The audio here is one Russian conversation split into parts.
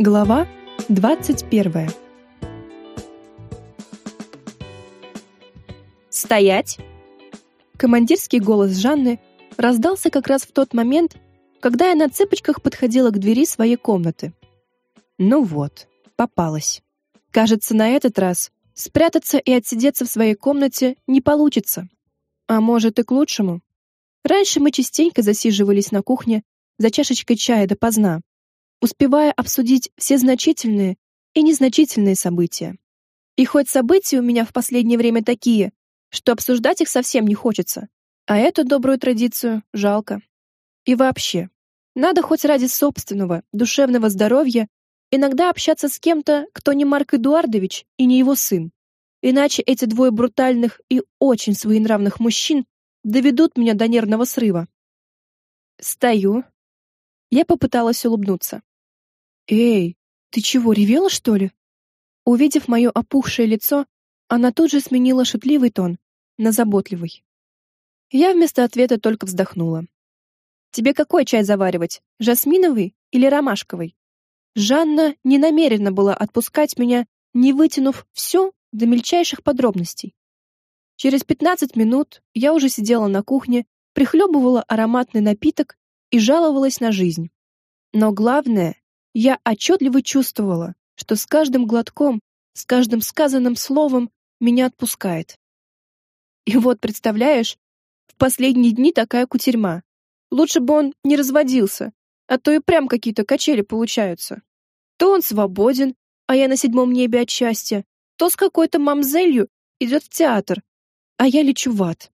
Глава 21. «Стоять!» Командирский голос Жанны раздался как раз в тот момент, когда я на цыпочках подходила к двери своей комнаты. Ну вот, попалась. Кажется, на этот раз спрятаться и отсидеться в своей комнате не получится. А может и к лучшему. Раньше мы частенько засиживались на кухне за чашечкой чая допоздна, успевая обсудить все значительные и незначительные события. И хоть события у меня в последнее время такие, что обсуждать их совсем не хочется, а эту добрую традицию жалко. И вообще, надо хоть ради собственного душевного здоровья иногда общаться с кем-то, кто не Марк Эдуардович и не его сын. Иначе эти двое брутальных и очень своенравных мужчин доведут меня до нервного срыва. Стою. Я попыталась улыбнуться. «Эй, ты чего, ревела, что ли?» Увидев мое опухшее лицо, она тут же сменила шутливый тон на заботливый. Я вместо ответа только вздохнула. «Тебе какой чай заваривать, жасминовый или ромашковый?» Жанна не намерена была отпускать меня, не вытянув все до мельчайших подробностей. Через 15 минут я уже сидела на кухне, прихлебывала ароматный напиток и жаловалась на жизнь. Но главное, я отчетливо чувствовала, что с каждым глотком, с каждым сказанным словом меня отпускает. И вот, представляешь, в последние дни такая кутерьма. Лучше бы он не разводился, а то и прям какие-то качели получаются. То он свободен, а я на седьмом небе от счастья, то с какой-то мамзелью идет в театр, а я лечу в ад.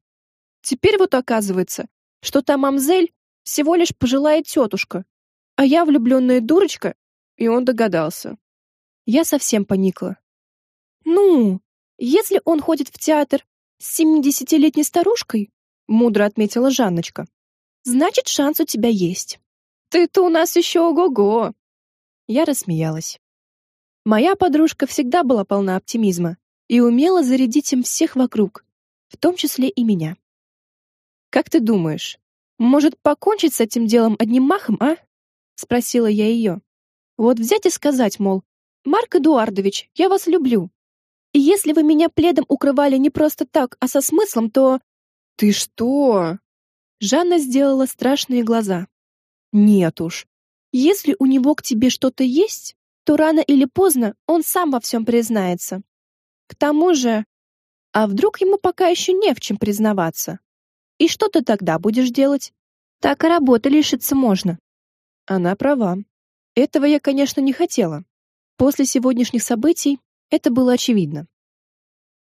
Теперь вот оказывается, что та мамзель всего лишь пожилая тетушка, а я влюбленная дурочка, и он догадался. Я совсем поникла. Ну, если он ходит в театр с семидесятилетней старушкой, мудро отметила Жанночка, значит, шанс у тебя есть. Ты-то у нас еще ого-го. Я рассмеялась. Моя подружка всегда была полна оптимизма и умела зарядить им всех вокруг, в том числе и меня. Как ты думаешь, может покончить с этим делом одним махом, а? Спросила я ее. Вот взять и сказать, мол, Марк Эдуардович, я вас люблю. И если вы меня пледом укрывали не просто так, а со смыслом, то Ты что? Жанна сделала страшные глаза. Нет уж. Если у него к тебе что-то есть, то рано или поздно он сам во всем признается. К тому же, а вдруг ему пока еще не в чем признаваться? И что ты тогда будешь делать? Так и работы лишиться можно. Она права. Этого я, конечно, не хотела. После сегодняшних событий это было очевидно.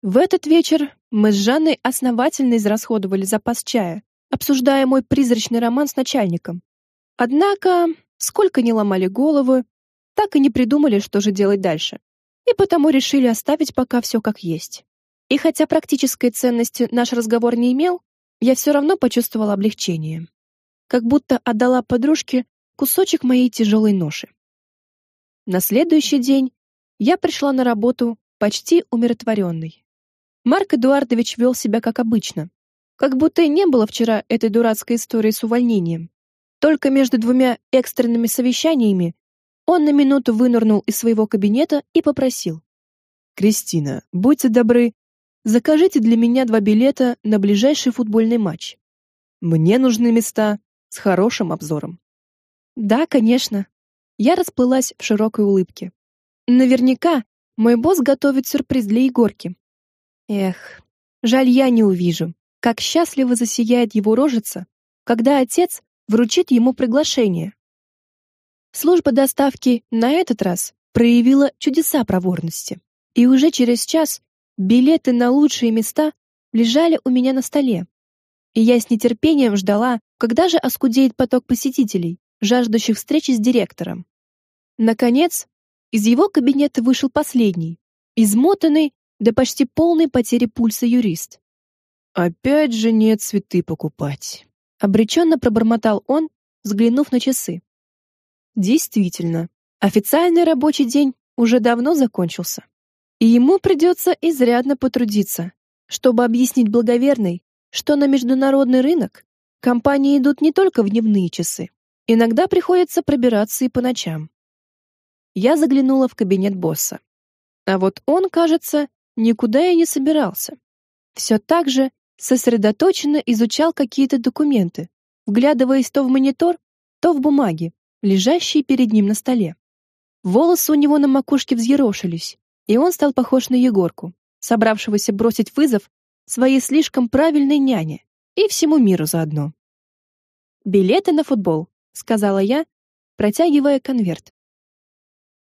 В этот вечер мы с Жанной основательно израсходовали запас чая, обсуждая мой призрачный роман с начальником. Однако, сколько ни ломали головы, так и не придумали, что же делать дальше. И потому решили оставить пока все как есть. И хотя практической ценности наш разговор не имел, я все равно почувствовала облегчение. Как будто отдала подружке кусочек моей тяжелой ноши. На следующий день я пришла на работу почти умиротворенной. Марк Эдуардович вел себя как обычно, как будто и не было вчера этой дурацкой истории с увольнением. Только между двумя экстренными совещаниями он на минуту вынырнул из своего кабинета и попросил: "Кристина, будьте добры, закажите для меня два билета на ближайший футбольный матч. Мне нужны места с хорошим обзором". Да, конечно. Я расплылась в широкой улыбке. Наверняка мой босс готовит сюрприз для Егорки. Эх, жаль, я не увижу, как счастливо засияет его рожица, когда отец вручит ему приглашение. Служба доставки на этот раз проявила чудеса проворности, и уже через час билеты на лучшие места лежали у меня на столе. И я с нетерпением ждала, когда же оскудеет поток посетителей, жаждущих встречи с директором. Наконец, из его кабинета вышел последний, измотанный до почти полной потери пульса юрист. Опять же нет цветы покупать, обреченно пробормотал он, взглянув на часы. Действительно, официальный рабочий день уже давно закончился, и ему придется изрядно потрудиться, чтобы объяснить благоверной, что на международный рынок компании идут не только в дневные часы, Иногда приходится пробираться и по ночам. я заглянула в кабинет босса. А вот он, кажется, никуда и не собирался. Все так же сосредоточенно изучал какие-то документы, вглядываясь то в монитор, то в бумаги, лежащие перед ним на столе. Волосы у него на макушке взъерошились, и он стал похож на Егорку, собравшегося бросить вызов своей слишком правильной няне и всему миру заодно. «Билеты на футбол», — сказала я, протягивая конверт.